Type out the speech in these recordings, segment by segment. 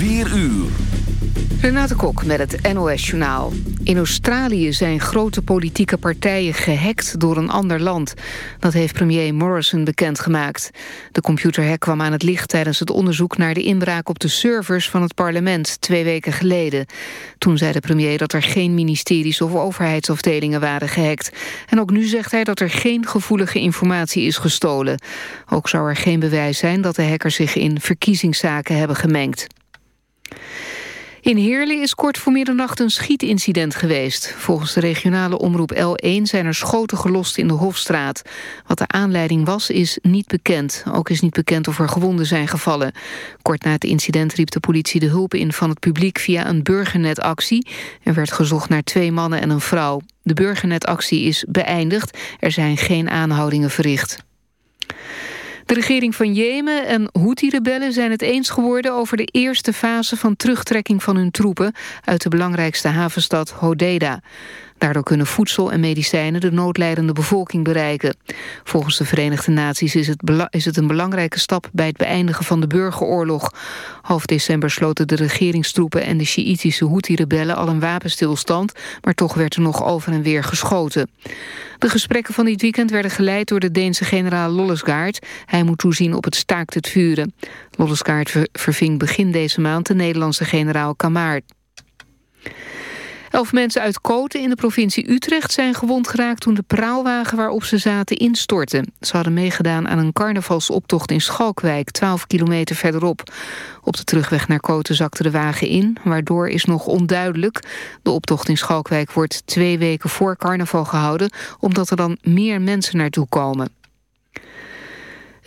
4 uur. Renate Kok met het NOS Journaal. In Australië zijn grote politieke partijen gehackt door een ander land. Dat heeft premier Morrison bekendgemaakt. De computerhack kwam aan het licht tijdens het onderzoek... naar de inbraak op de servers van het parlement twee weken geleden. Toen zei de premier dat er geen ministeries of overheidsafdelingen waren gehackt. En ook nu zegt hij dat er geen gevoelige informatie is gestolen. Ook zou er geen bewijs zijn dat de hackers zich in verkiezingszaken hebben gemengd. In Heerlen is kort voor middernacht een schietincident geweest. Volgens de regionale omroep L1 zijn er schoten gelost in de Hofstraat. Wat de aanleiding was, is niet bekend. Ook is niet bekend of er gewonden zijn gevallen. Kort na het incident riep de politie de hulp in van het publiek via een burgernetactie. Er werd gezocht naar twee mannen en een vrouw. De burgernetactie is beëindigd. Er zijn geen aanhoudingen verricht. De regering van Jemen en Houthi-rebellen zijn het eens geworden... over de eerste fase van terugtrekking van hun troepen... uit de belangrijkste havenstad Hodeida. Daardoor kunnen voedsel en medicijnen de noodlijdende bevolking bereiken. Volgens de Verenigde Naties is het, is het een belangrijke stap bij het beëindigen van de burgeroorlog. Half december sloten de regeringstroepen en de Sjiïtische Houthi-rebellen al een wapenstilstand, maar toch werd er nog over en weer geschoten. De gesprekken van dit weekend werden geleid door de Deense generaal Lollesgaard. Hij moet toezien op het staakt het vuren. Lollesgaard verving begin deze maand de Nederlandse generaal Kamaar. Elf mensen uit Koten in de provincie Utrecht zijn gewond geraakt... toen de praalwagen waarop ze zaten instortte. Ze hadden meegedaan aan een carnavalsoptocht in Schalkwijk... 12 kilometer verderop. Op de terugweg naar Koten zakte de wagen in. Waardoor is nog onduidelijk. De optocht in Schalkwijk wordt twee weken voor carnaval gehouden... omdat er dan meer mensen naartoe komen.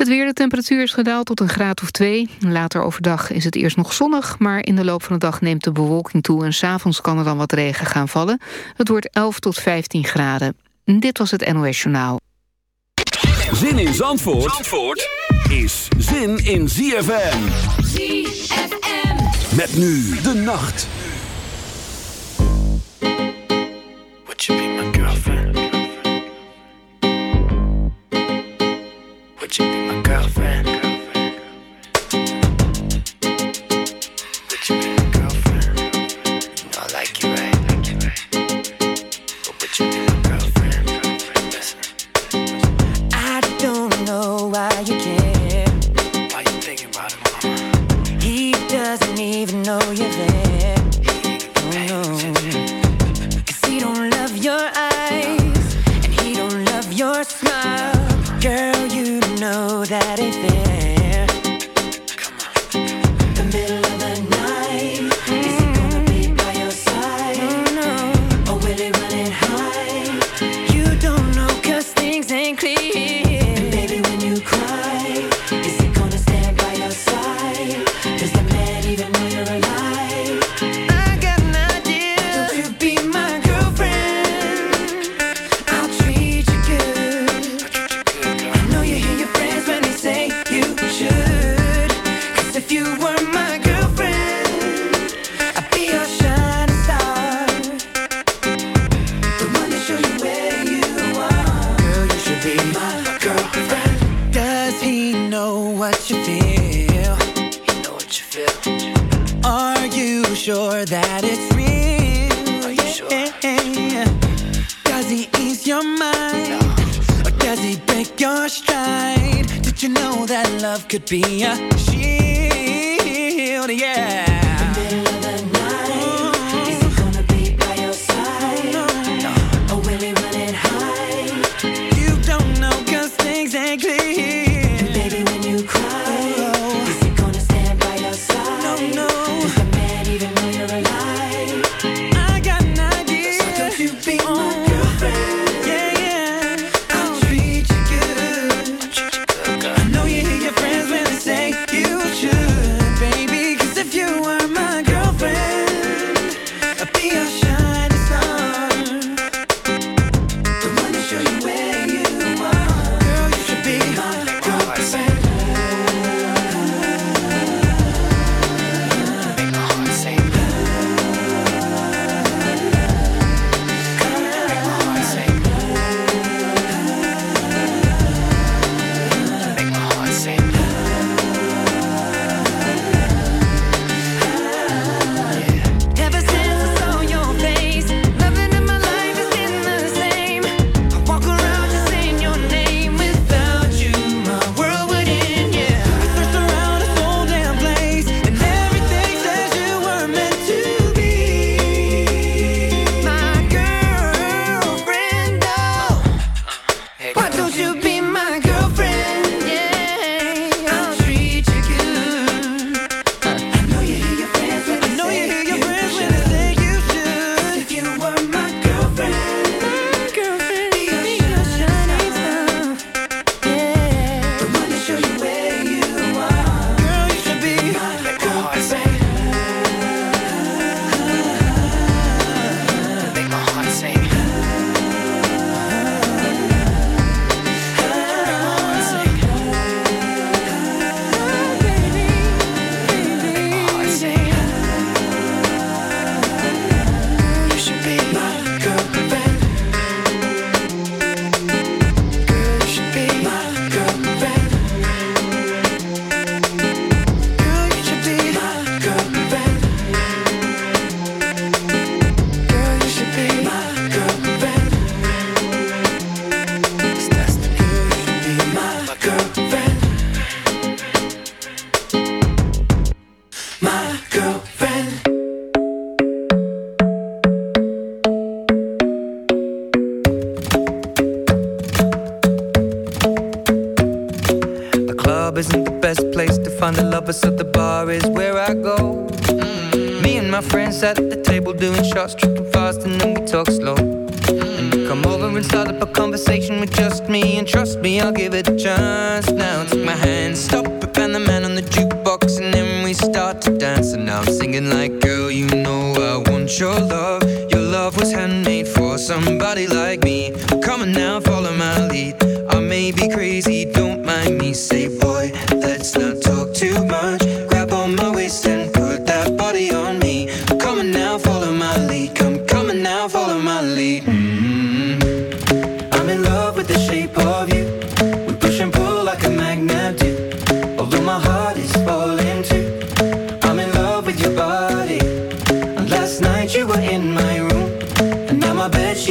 Het weer, de temperatuur is gedaald tot een graad of twee. Later overdag is het eerst nog zonnig... maar in de loop van de dag neemt de bewolking toe... en s'avonds kan er dan wat regen gaan vallen. Het wordt 11 tot 15 graden. Dit was het NOS Journaal. Zin in Zandvoort, Zandvoort is zin in ZFM. ZFM. Met nu de nacht. You Are you sure that it's real? Are you sure? Does he ease your mind? Or does he break your stride? Did you know that love could be a shield? Yeah.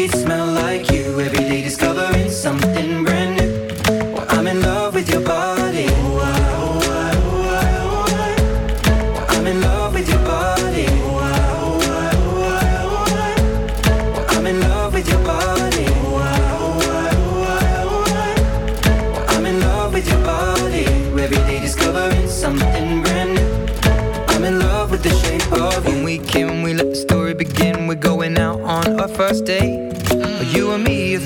she smells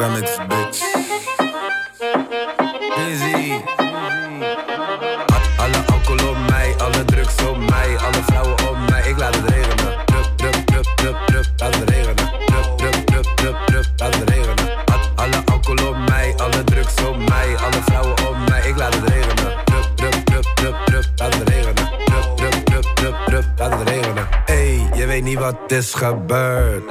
Zara bitch. Busy. Alle alcohol op mij, alle drugs op mij, alle vrouwen op mij. Ik laat het regenen. Drup, drup, drup, drup, drup, laat het regenen. Drup, drup, drup, drup, drup, laat het regenen. Alle alcohol op mij, alle drugs op mij, alle vrouwen op mij. Ik laat het regenen. Drup, drup, drup, drup, drup, laat het regenen. Drup, drup, drup, drup, drup, laat het regenen. Hey, je weet niet wat is gebeurd.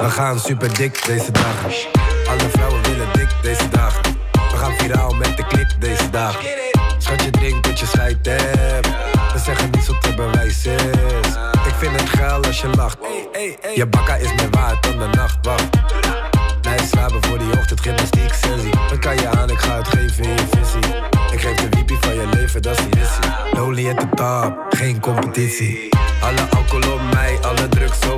We gaan super dik deze dag. Alle vrouwen willen dik deze dag. We gaan viraal met de clip deze dag. Schat je denkt dat je scheid hebt. We zeggen niets op te bewijzen. Ik vind het geil als je lacht. Je bakka is meer waard dan de nachtwacht. Nee, slapen voor die ochtend, gymnastiek, sensie. Dan kan je aan, ik ga het geven in je visie. Ik geef de wiepie van je leven, dat is die missie. Lonely at the top, geen competitie. Alle alcohol op mij, alle drugs op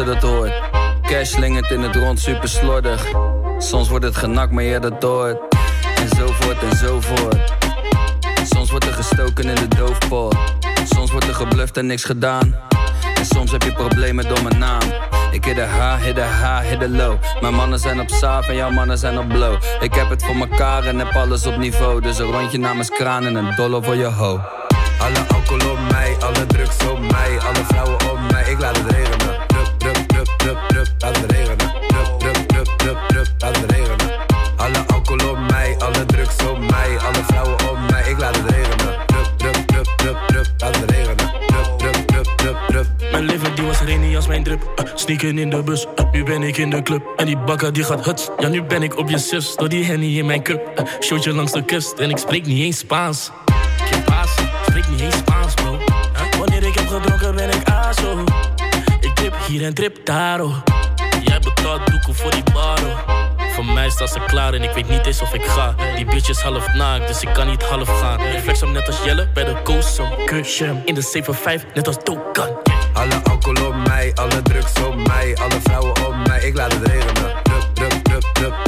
ze dat hoort. Cash slingert in het rond, super slordig. Soms wordt het genakt, maar je dat. En zo voort en zo voort. Soms wordt er gestoken in de doofpot. Soms wordt er gebluft en niks gedaan. En soms heb je problemen door mijn naam. Ik hit de H, hit de H, hit de low. Mijn mannen zijn op saaf en jouw mannen zijn op blow. Ik heb het voor mekaar en heb alles op niveau. Dus een rondje namens kraan en een dollar voor je ho. Alle alcohol op mij, alle drugs op mij, alle vrouwen op mij. Ik laat het regenen. Laat het regenen. Drup, drup, drup, drup, drup, laat het regenen. Alle alcohol op mij, alle drugs op mij, alle vrouwen op mij. Ik laat het regenen. Drup, drup, drup, drup, drup, laat het regenen. Drup, drup, drup, drup, drup. Mijn leven die was reni als mijn drip. Uh, sneaken in de bus, uh, nu ben ik in de club. En die bakker die gaat huts. Ja, nu ben ik op je zus. Door die henny in mijn cup. Uh, showtje langs de kust. En ik spreek niet eens Spaans. Geen paas, spreek niet eens Spaans, bro. Wanneer ik heb gedronken ben ik aso. Ik trip hier en trip daar, oh. Jij betaalt doeken voor die bar, oh. Voor mij staat ze klaar en ik weet niet eens of ik ga. Die bitch is half naakt, dus ik kan niet half gaan. Ik flex hem net als Jelle bij de Coast, kusje. In de 7-5, net als Dokan. Alle alcohol op mij, alle drugs op mij, alle vrouwen op mij. Ik laat het regenen. Drup, drup, drup, drup,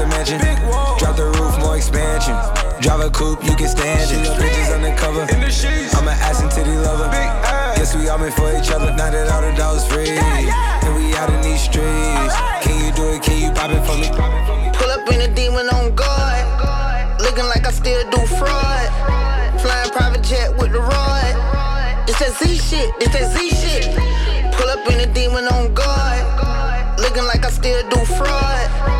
the mansion. Drop the roof, more expansion. Drive a coupe, you can stand it. Bridges undercover. I'm an ass and titty lover. Guess we all meant for each other. Now that all the dogs free. And we out in these streets. Can you do it? Can you pop it for me? Pull up in a demon on guard. Looking like I still do fraud. Flying private jet with the rod. It's that Z shit, it's that Z shit. Pull up in a demon on guard. Looking like I still do fraud.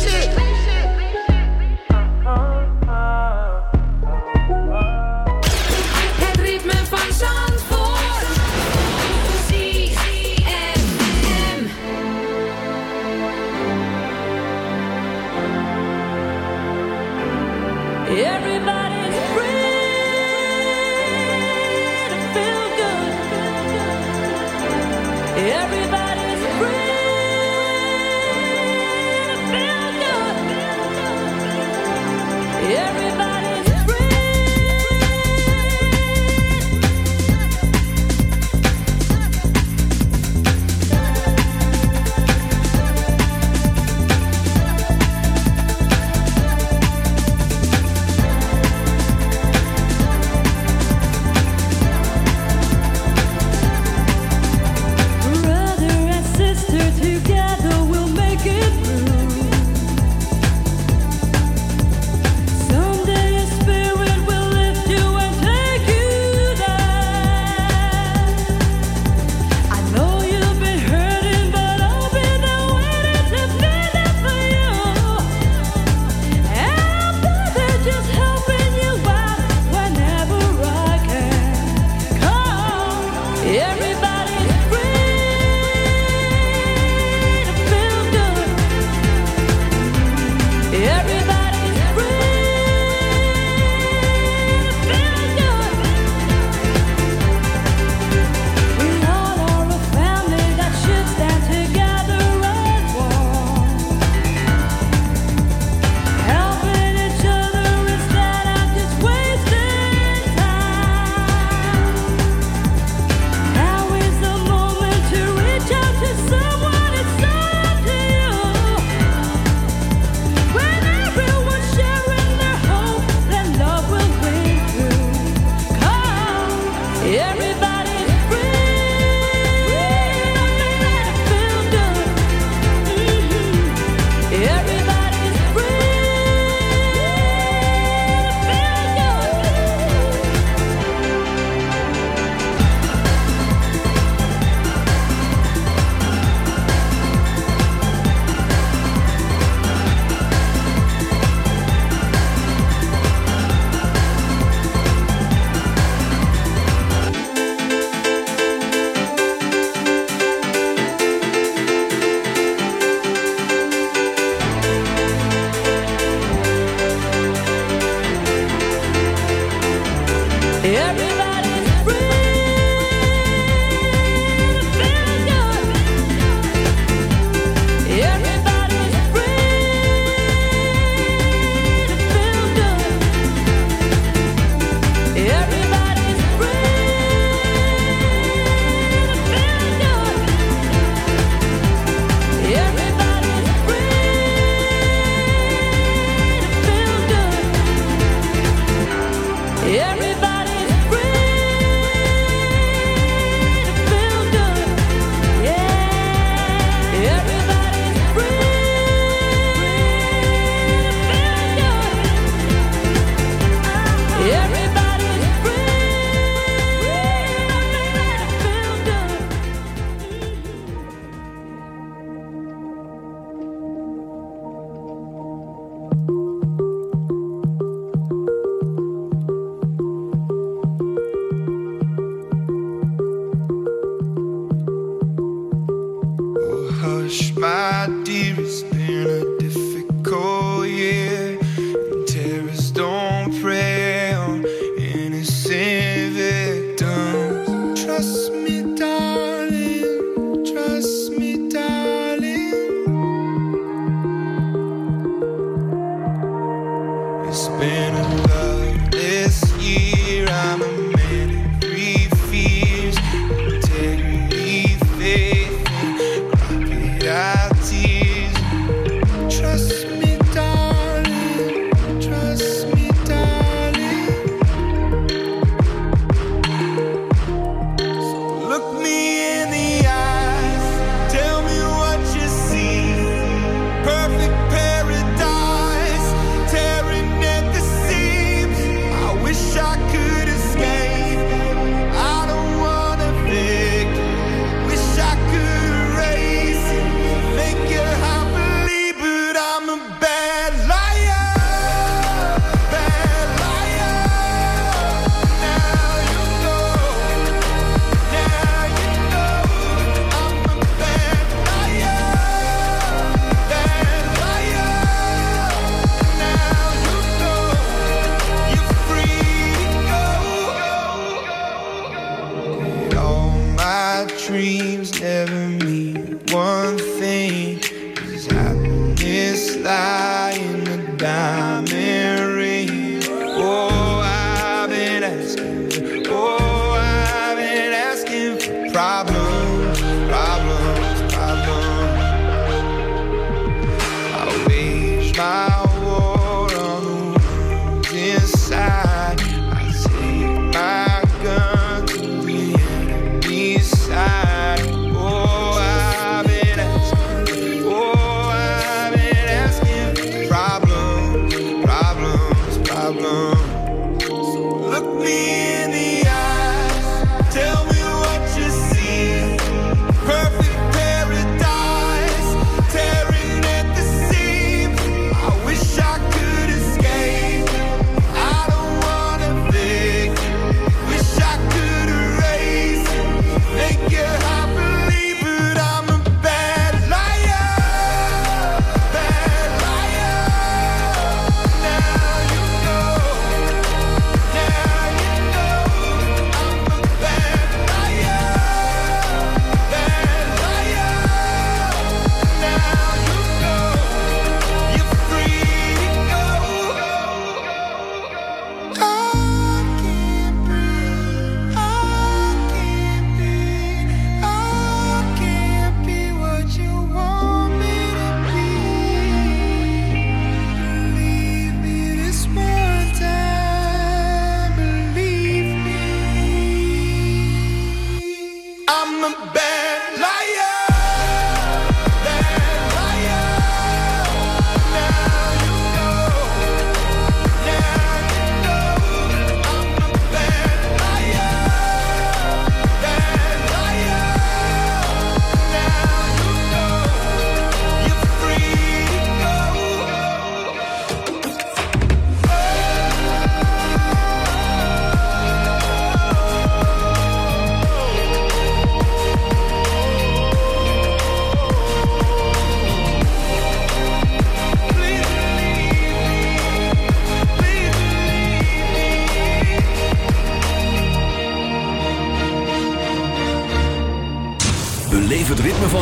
wish, my dear, has been a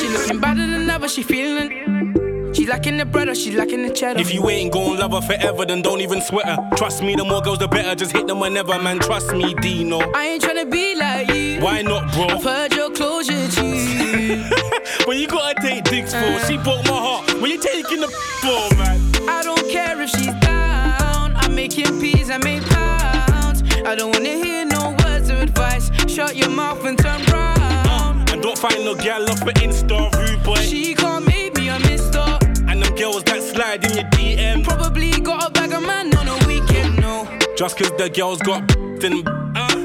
She looking better than ever, she feeling. She lacking the bread she lacking the cheddar. If you ain't gon' love her forever, then don't even sweat her. Trust me, the more girls, the better. Just hit them whenever, man. Trust me, Deno. I ain't tryna be like you. Why not, bro? I've heard your closure, G. but you gotta take dicks for. Uh, she broke my heart. When you taking the for, man? I don't care if she's down. I'm making peas, I make pounds. I don't wanna hear no Shut your mouth and turn round. Uh, and don't find no gal off an Insta rude boy. She can't make me a mister. And them girls that slide in your DM. Probably got a bag of man on a weekend, no. Just cause the girls got then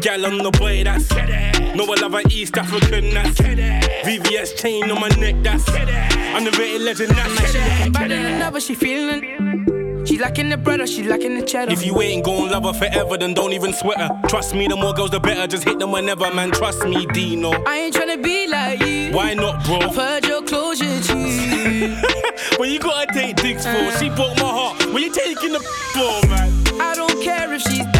gal on the boy, that's No, I love an East African, that's VVS chain on my neck, that's Underrated legend, that's Better than ever, she feeling. She lacking the bread or she lacking the cheddar. If you ain't gon' love her forever, then don't even sweat her. Trust me, the more girls, the better. Just hit them whenever, man. Trust me, Deno. I ain't tryna be like you. Why not, bro? I've heard your closure, G. when you gotta take dicks for, she broke my heart. When you taking the for, man? I don't care if she's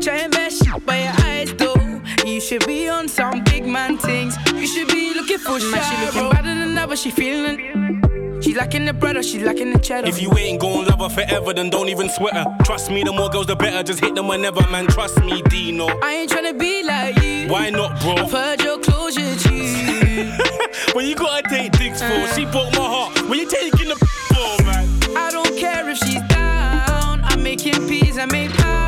Try and best shit by your eyes, though. You should be on some big man things. You should be looking for shit. She looking better than ever, she feeling. She lacking the bread or she lacking the cheddar. If you ain't gon' love her forever, then don't even sweat her. Trust me, the more girls, the better. Just hit them whenever, man. Trust me, Deno. I ain't tryna be like you. Why not, bro? I've heard your closure, G. when you gotta take dicks for, she broke my heart. When you taking the for, man? I don't care if she's down. I'm making peas, I make pounds.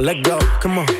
let go, come on.